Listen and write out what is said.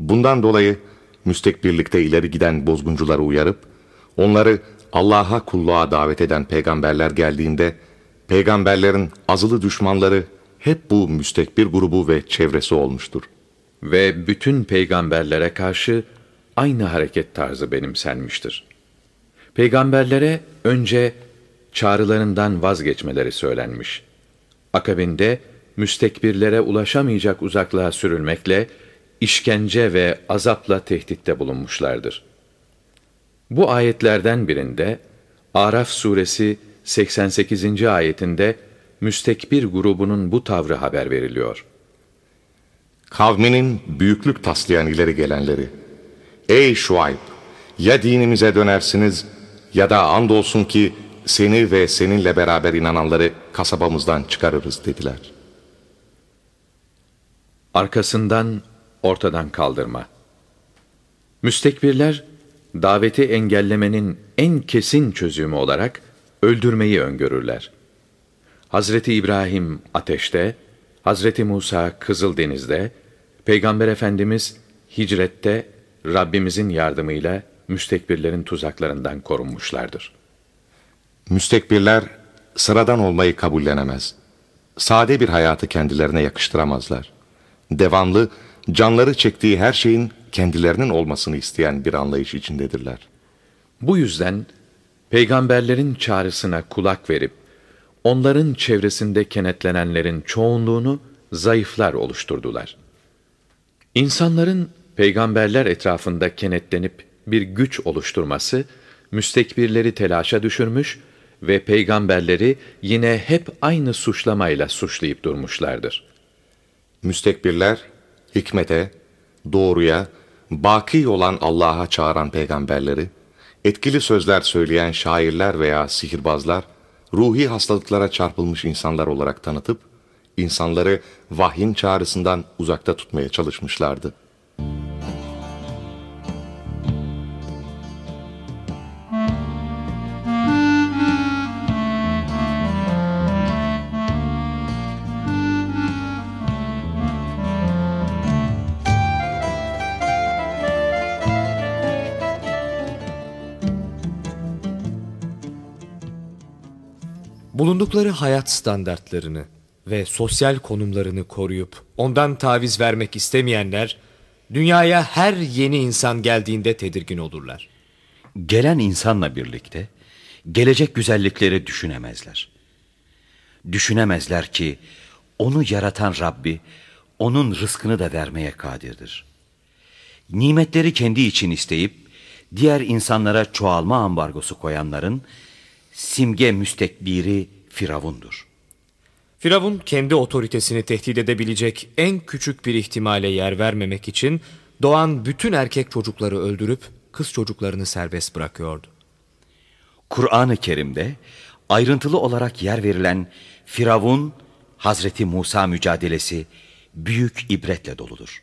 Bundan dolayı müstekbirlikte ileri giden bozguncuları uyarıp, onları Allah'a kulluğa davet eden peygamberler geldiğinde, peygamberlerin azılı düşmanları hep bu müstekbir grubu ve çevresi olmuştur. Ve bütün peygamberlere karşı aynı hareket tarzı benimsenmiştir. Peygamberlere önce çağrılarından vazgeçmeleri söylenmiş. Akabinde müstekbirlere ulaşamayacak uzaklığa sürülmekle, işkence ve azapla tehditte bulunmuşlardır. Bu ayetlerden birinde, Araf suresi 88. ayetinde, müstekbir grubunun bu tavrı haber veriliyor. Kavminin büyüklük taslayan ileri gelenleri, Ey Şuayb! Ya dinimize dönersiniz ya da andolsun ki seni ve seninle beraber inananları kasabamızdan çıkarırız dediler. Arkasından ortadan kaldırma. Müstekbirler, daveti engellemenin en kesin çözümü olarak öldürmeyi öngörürler. Hazreti İbrahim ateşte, Hazreti Musa Kızıldeniz'de, Peygamber Efendimiz hicrette Rabbimizin yardımıyla müstekbirlerin tuzaklarından korunmuşlardır. Müstekbirler sıradan olmayı kabullenemez. Sade bir hayatı kendilerine yakıştıramazlar. Devamlı, canları çektiği her şeyin kendilerinin olmasını isteyen bir anlayış içindedirler. Bu yüzden peygamberlerin çağrısına kulak verip onların çevresinde kenetlenenlerin çoğunluğunu zayıflar oluşturdular. İnsanların peygamberler etrafında kenetlenip bir güç oluşturması müstekbirleri telaşa düşürmüş ve peygamberleri yine hep aynı suçlamayla suçlayıp durmuşlardır. Müstekbirler hikmete, doğruya, baki olan Allah'a çağıran peygamberleri, etkili sözler söyleyen şairler veya sihirbazlar, ruhi hastalıklara çarpılmış insanlar olarak tanıtıp, insanları vahyin çağrısından uzakta tutmaya çalışmışlardı. Bulundukları hayat standartlarını ve sosyal konumlarını koruyup ondan taviz vermek istemeyenler, dünyaya her yeni insan geldiğinde tedirgin olurlar. Gelen insanla birlikte gelecek güzellikleri düşünemezler. Düşünemezler ki onu yaratan Rabbi onun rızkını da vermeye kadirdir. Nimetleri kendi için isteyip diğer insanlara çoğalma ambargosu koyanların simge müstekbiri Firavundur. Firavun kendi otoritesini tehdit edebilecek en küçük bir ihtimale yer vermemek için doğan bütün erkek çocukları öldürüp kız çocuklarını serbest bırakıyordu. Kur'an-ı Kerim'de ayrıntılı olarak yer verilen Firavun Hazreti Musa mücadelesi büyük ibretle doludur.